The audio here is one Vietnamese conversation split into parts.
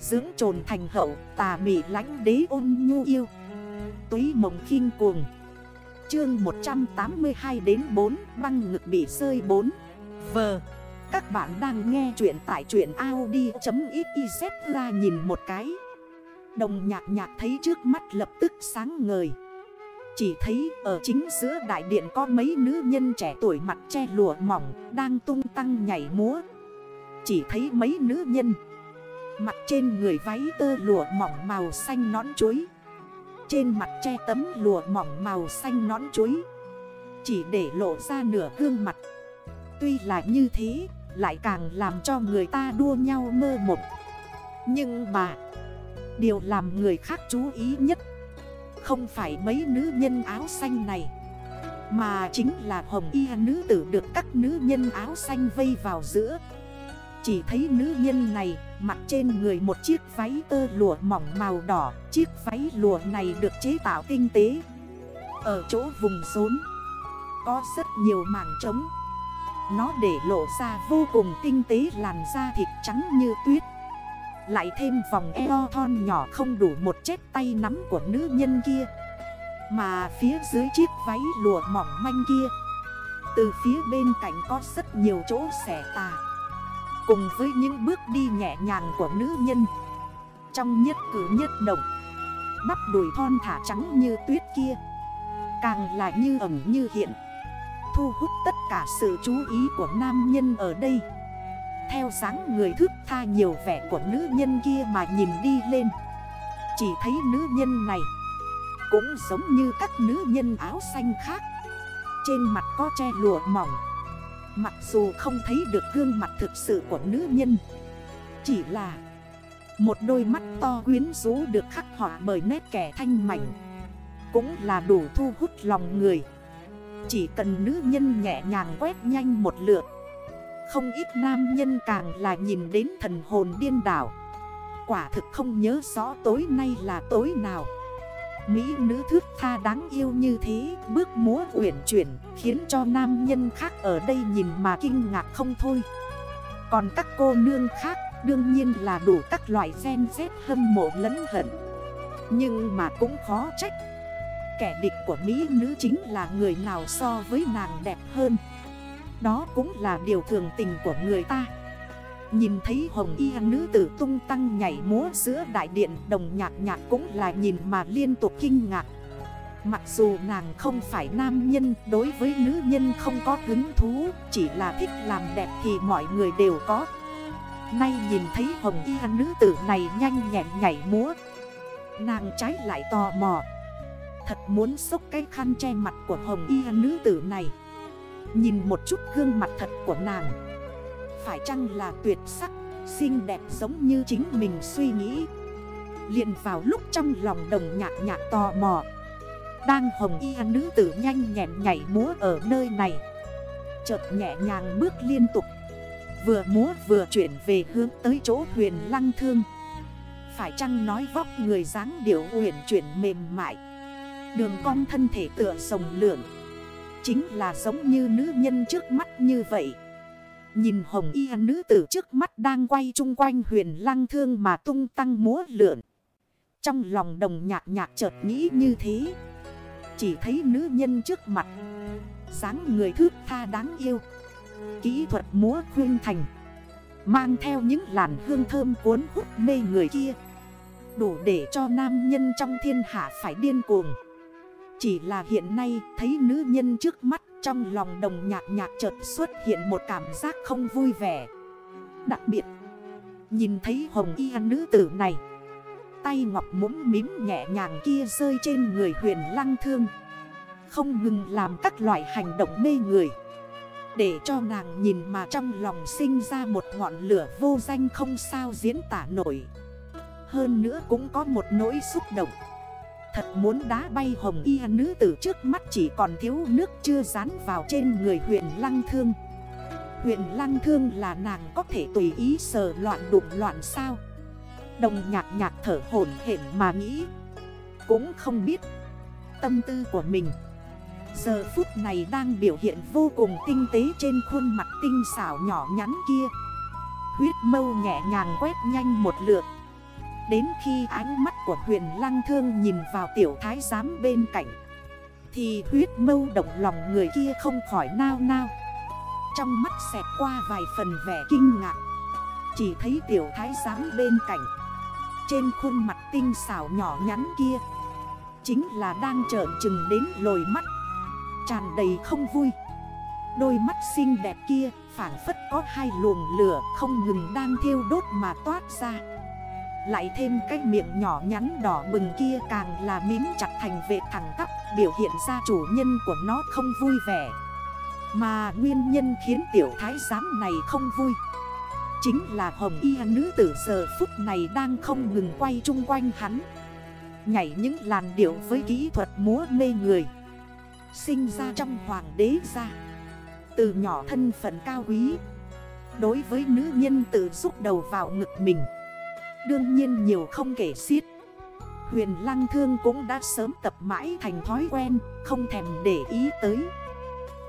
Dưỡng trồn thành hậu, tà mị lánh đế ôn nhu yêu. Túy mộng khinh cuồng. Chương 182 đến 4 băng ngực bị rơi 4 Vờ Các bạn đang nghe chuyện tại chuyện Audi.xyz ra nhìn một cái. Đồng nhạc nhạc thấy trước mắt lập tức sáng ngời. Chỉ thấy ở chính giữa đại điện có mấy nữ nhân trẻ tuổi mặt che lụa mỏng Đang tung tăng nhảy múa. Chỉ thấy mấy nữ nhân Mặt trên người váy tơ lụa mỏng màu xanh nón chuối. Trên mặt che tấm lụa mỏng màu xanh nón chuối. Chỉ để lộ ra nửa gương mặt. Tuy là như thế, Lại càng làm cho người ta đua nhau mơ một Nhưng mà, Điều làm người khác chú ý nhất, Không phải mấy nữ nhân áo xanh này, Mà chính là hồng y nữ tử được các nữ nhân áo xanh vây vào giữa. Chỉ thấy nữ nhân này Mặt trên người một chiếc váy tơ lụa mỏng màu đỏ. Chiếc váy lụa này được chế tạo tinh tế, Ở chỗ vùng rốn, Có rất nhiều mảng trống. Nó để lộ ra vô cùng tinh tế, làn da thịt trắng như tuyết. Lại thêm vòng eo thon nhỏ không đủ một chết tay nắm của nữ nhân kia. Mà phía dưới chiếc váy lụa mỏng manh kia, Từ phía bên cạnh có rất nhiều chỗ xẻ tà. Cùng với những bước đi nhẹ nhàng của nữ nhân. Trong nhất cử nhất động, Bắp đùi thon thả trắng như tuyết kia, Càng là như ẩm như hiện, Thu hút tất cả sự chú ý của nam nhân ở đây. Theo dáng người thức tha nhiều vẻ của nữ nhân kia mà nhìn đi lên, Chỉ thấy nữ nhân này Cũng giống như các nữ nhân áo xanh khác. Trên mặt có che lụa mỏng Mặc dù không thấy được gương mặt thực sự của nữ nhân, Chỉ là Một đôi mắt to quyến rũ được khắc họa bởi nét kẻ thanh mảnh, Cũng là đủ thu hút lòng người. Chỉ cần nữ nhân nhẹ nhàng quét nhanh một lượt, Không ít nam nhân càng là nhìn đến thần hồn điên đảo. Quả thực không nhớ rõ tối nay là tối nào. Mỹ nữ thước tha đáng yêu như thế, Bước múa uyển chuyển, Khiến cho nam nhân khác ở đây nhìn mà kinh ngạc không thôi. Còn các cô nương khác, Đương nhiên là đủ các loại gen xét hâm mộ lẫn hận. Nhưng mà cũng khó trách. Kẻ địch của Mỹ nữ chính là người nào so với nàng đẹp hơn. Đó cũng là điều thường tình của người ta. Nhìn thấy hồng y nữ tử tung tăng nhảy múa giữa đại điện, Đồng nhạc nhạc cũng là nhìn mà liên tục kinh ngạc. Mặc dù nàng không phải nam nhân, Đối với nữ nhân không có hứng thú, Chỉ là thích làm đẹp thì mọi người đều có. Nay nhìn thấy hồng y nữ tử này nhanh nhẹn nhảy múa. Nàng trái lại tò mò. Thật muốn xúc cái khăn che mặt của hồng y nữ tử này. Nhìn một chút gương mặt thật của nàng phải chăng là tuyệt sắc, Xinh đẹp giống như chính mình suy nghĩ. Liền vào lúc trong lòng đồng nhạc nhạc tò mò. Đang hồng y nữ tử nhanh nhẹn nhảy múa ở nơi này. Chợt nhẹ nhàng bước liên tục. Vừa múa vừa chuyển về hướng tới chỗ huyền lăng thương. Phải chăng nói vóc người dáng điệu huyền chuyển mềm mại? Đường cong thân thể tựa rồng lượng Chính là giống như nữ nhân trước mắt như vậy. Nhìn hồng y nữ tử trước mắt đang quay chung quanh huyền lăng thương mà tung tăng múa lượn. Trong lòng đồng nhạc nhạc chợt nghĩ như thế. Chỉ thấy nữ nhân trước mặt. dáng người thước tha đáng yêu. Kỹ thuật múa khuyên thành. Mang theo những làn hương thơm cuốn hút mê người kia. Đủ để cho nam nhân trong thiên hạ phải điên cuồng. Chỉ là hiện nay thấy nữ nhân trước mắt trong lòng đồng nhạc nhạc chợt xuất hiện một cảm giác không vui vẻ. Đặc biệt, Nhìn thấy hồng y nữ tử này. Tay ngọc mũm mím nhẹ nhàng kia rơi trên người huyền lăng thương. Không ngừng làm các loại hành động mê người. Để cho nàng nhìn mà trong lòng sinh ra một ngọn lửa vô danh không sao diễn tả nổi. Hơn nữa cũng có một nỗi xúc động. Thật muốn đá bay hồng y nữ tử trước mắt chỉ còn thiếu nước chưa dán vào trên người huyện lăng thương. Huyện lăng thương là nàng có thể tùy ý sờ loạn đụng loạn sao? Đồng nhạc nhạc thở hổn hển mà nghĩ. Cũng không biết Tâm tư của mình. Giờ phút này đang biểu hiện vô cùng tinh tế trên khuôn mặt tinh xảo nhỏ nhắn kia. Huyết mâu nhẹ nhàng quét nhanh một lượt. Đến khi ánh mắt của huyền lăng thương nhìn vào tiểu thái giám bên cạnh, Thì huyết mâu động lòng người kia không khỏi nao nao. Trong mắt xẹt qua vài phần vẻ kinh ngạc, Chỉ thấy tiểu thái giám bên cạnh, Trên khuôn mặt tinh xảo nhỏ nhắn kia, Chính là đang trợn trừng đến lồi mắt, Tràn đầy không vui. Đôi mắt xinh đẹp kia phản phất có hai luồng lửa không ngừng đang thiêu đốt mà toát ra. Lại thêm cái miệng nhỏ nhắn đỏ bừng kia càng là mím chặt thành vệ thẳng tắp, Biểu hiện ra chủ nhân của nó không vui vẻ. Mà nguyên nhân khiến tiểu thái giám này không vui, Chính là hồng y nữ tử giờ phút này đang không ngừng quay chung quanh hắn. Nhảy những làn điệu với kỹ thuật múa mê người, Sinh ra trong hoàng đế gia. Từ nhỏ thân phận cao quý, Đối với nữ nhân tự rút đầu vào ngực mình. Đương nhiên nhiều không kể xiết. Huyền Lăng Thương cũng đã sớm tập mãi thành thói quen, Không thèm để ý tới.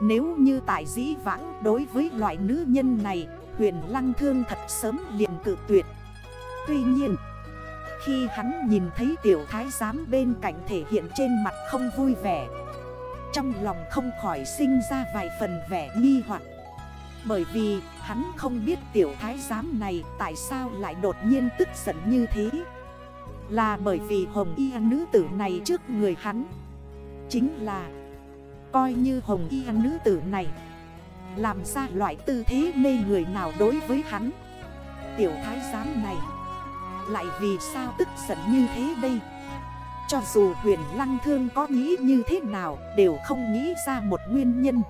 Nếu như tại dĩ vãng đối với loại nữ nhân này, Huyền Lăng Thương thật sớm liền cự tuyệt. Tuy nhiên, Khi hắn nhìn thấy tiểu thái giám bên cạnh thể hiện trên mặt không vui vẻ, trong lòng không khỏi sinh ra vài phần vẻ nghi hoặc. Bởi vì, hắn không biết tiểu thái giám này tại sao lại đột nhiên tức giận như thế. Là bởi vì hồng y nữ tử này trước người hắn. Chính là, Coi như hồng y nữ tử này, Làm ra loại tư thế mê người nào đối với hắn. Tiểu thái giám này, Lại vì sao tức giận như thế đây? Cho dù huyền lăng thương có nghĩ như thế nào, Đều không nghĩ ra một nguyên nhân.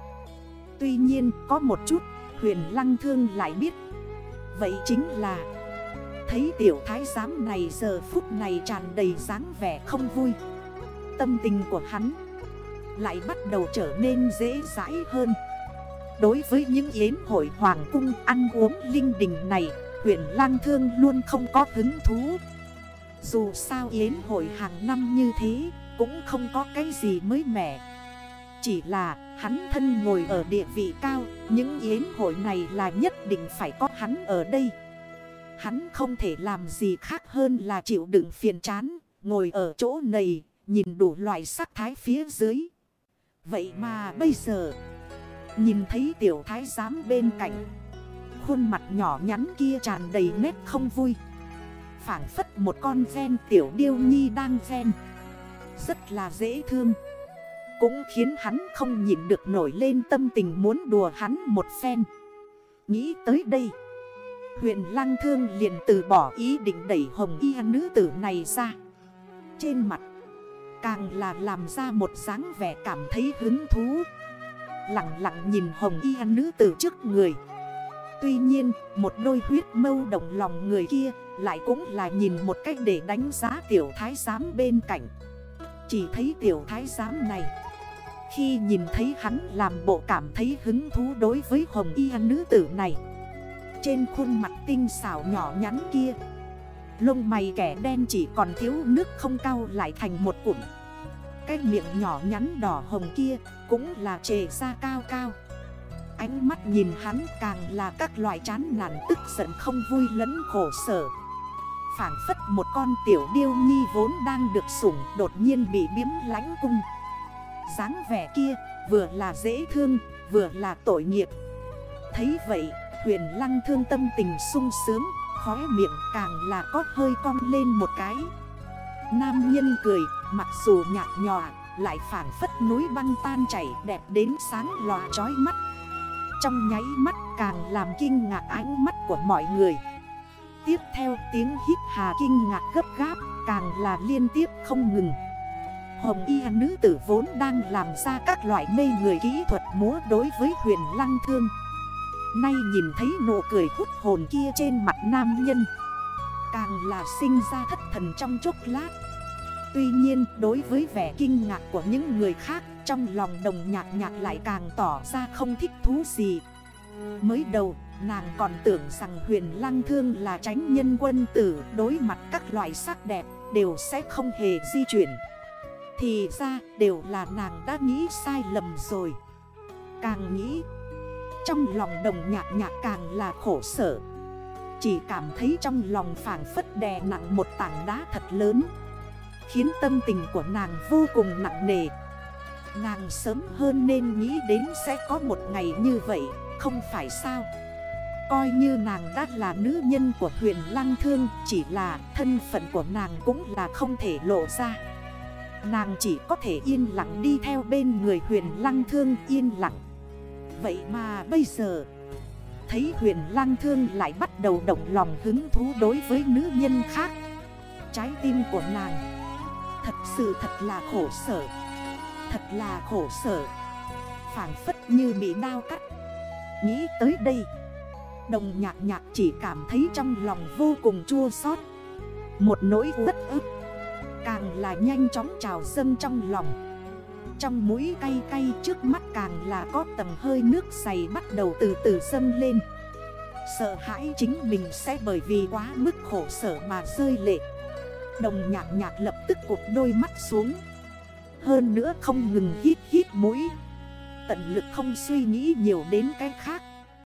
Tuy nhiên, có một chút huyền lăng thương lại biết. Vậy chính là, Thấy tiểu thái giám này giờ phút này tràn đầy dáng vẻ không vui. Tâm tình của hắn Lại bắt đầu trở nên dễ dãi hơn. Đối với những yến hội hoàng cung ăn uống linh đình này Huyện lang thương luôn không có hứng thú. Dù sao yến hội hàng năm như thế Cũng không có cái gì mới mẻ. Chỉ là hắn thân ngồi ở địa vị cao, Những yến hội này là nhất định phải có hắn ở đây. Hắn không thể làm gì khác hơn là chịu đựng phiền chán, Ngồi ở chỗ này, Nhìn đủ loại sắc thái phía dưới. Vậy mà bây giờ, Nhìn thấy tiểu thái giám bên cạnh, Khuôn mặt nhỏ nhắn kia tràn đầy nét không vui. Phản phất một con ven tiểu điêu nhi đang ven. Rất là dễ thương. Cũng khiến hắn không nhìn được nổi lên tâm tình muốn đùa hắn một phen. Nghĩ tới đây Huyện Lăng Thương liền từ bỏ ý định đẩy hồng y nữ tử này ra. Trên mặt, Càng là làm ra một dáng vẻ cảm thấy hứng thú. Lặng lặng nhìn hồng y nữ tử trước người. Tuy nhiên, một đôi huyết mâu động lòng người kia lại cũng là nhìn một cách để đánh giá tiểu thái giám bên cạnh. Chỉ thấy tiểu thái giám này khi nhìn thấy hắn làm bộ cảm thấy hứng thú đối với hồng y nữ tử này. Trên khuôn mặt tinh xảo nhỏ nhắn kia, Lông mày kẻ đen chỉ còn thiếu nước không cao lại thành một cụm. Cái miệng nhỏ nhắn đỏ hồng kia cũng là trề ra cao cao. Ánh mắt nhìn hắn càng là các loại chán nản tức giận không vui lẫn khổ sở. Phản phất một con tiểu điêu nhi vốn đang được sủng đột nhiên bị biếm lánh cung dáng vẻ kia, vừa là dễ thương, vừa là tội nghiệp. Thấy vậy, huyền lăng thương tâm tình sung sướng, Khóe miệng càng là có hơi cong lên một cái. Nam nhân cười, mặc dù nhạt nhòa, Lại phản phất núi băng tan chảy đẹp đến sáng lòa trói mắt. Trong nháy mắt càng làm kinh ngạc ánh mắt của mọi người. Tiếp theo tiếng hít hà kinh ngạc gấp gáp Càng là liên tiếp không ngừng. Hồng y nữ tử vốn đang làm ra các loại mê người kỹ thuật múa đối với huyền lăng thương. Nay nhìn thấy nụ cười hút hồn kia trên mặt nam nhân. Càng là sinh ra thất thần trong chốc lát. Tuy nhiên, đối với vẻ kinh ngạc của những người khác, Trong lòng đồng nhạc nhạc lại càng tỏ ra không thích thú gì. Mới đầu, Nàng còn tưởng rằng huyền lăng thương là tránh nhân quân tử, Đối mặt các loại sắc đẹp, đều sẽ không hề di chuyển. Thì ra đều là nàng đã nghĩ sai lầm rồi. Càng nghĩ, Trong lòng đồng nhạc nhạc càng là khổ sở. Chỉ cảm thấy trong lòng phản phất đè nặng một tảng đá thật lớn, Khiến tâm tình của nàng vô cùng nặng nề. Nàng sớm hơn nên nghĩ đến sẽ có một ngày như vậy, Không phải sao? Coi như nàng đã là nữ nhân của huyền lăng thương, Chỉ là thân phận của nàng cũng là không thể lộ ra. Nàng chỉ có thể yên lặng đi theo bên người huyền lăng thương, yên lặng. Vậy mà bây giờ, Thấy huyền lăng thương lại bắt đầu động lòng hứng thú đối với nữ nhân khác. Trái tim của nàng, Thật sự thật là khổ sở, Thật là khổ sở. Phản phất như bị đau cắt. Nghĩ tới đây, Đồng nhạc nhạc chỉ cảm thấy trong lòng vô cùng chua xót. Một nỗi rất ức là nhanh chóng trào dâng trong lòng. Trong mũi cay cay trước mắt càng là có tầng hơi nước dày bắt đầu từ từ dâng lên. Sợ hãi chính mình sẽ bởi vì quá mức khổ sở mà rơi lệ. Đồng nhạc nhạc lập tức cụp đôi mắt xuống. Hơn nữa không ngừng hít hít mũi. Tận lực không suy nghĩ nhiều đến cái khác.